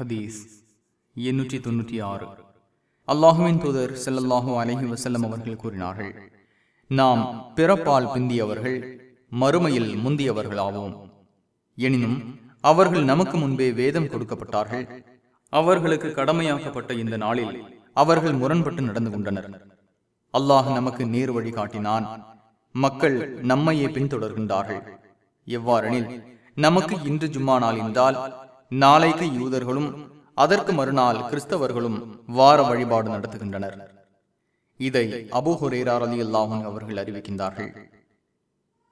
ஹதீஸ் எண்ணூற்றி தொன்னூற்றி ஆறு. அல்லாஹுவின் தூதர் ஸல்லல்லாஹு அலஹி வசல்லம் அவர்கள் கூறினார்கள் நாம் பிறப்பால் பிந்தியவர்கள் மறுமையில் முந்தியவர்களாவோம். எனினும் அவர்கள் நமக்கு முன்பே வேதம் கொடுக்கப்பட்டார்கள். அவர்களுக்கு கடமையாக்கப்பட்ட இந்த நாளில் அவர்கள் முரண்பட்டு நடந்து கொண்டனர். அல்லாஹ் நமக்கு நேர் வழி காட்டினான். மக்கள் நம்மையே பின்தொடர்கின்றார்கள். எவ்வாறெனில் நமக்கு இன்று ஜும்மா நாள் என்றால் நாளைக்கு யூதர்களும் அதற்கு மறுநாள் கிறிஸ்தவர்களும் வார வழிபாடு நடத்துகின்றனர். இதை அபு ஹுரேரா அலி அல்லாஹன் அவர்கள் அறிவிக்கின்றார்கள்.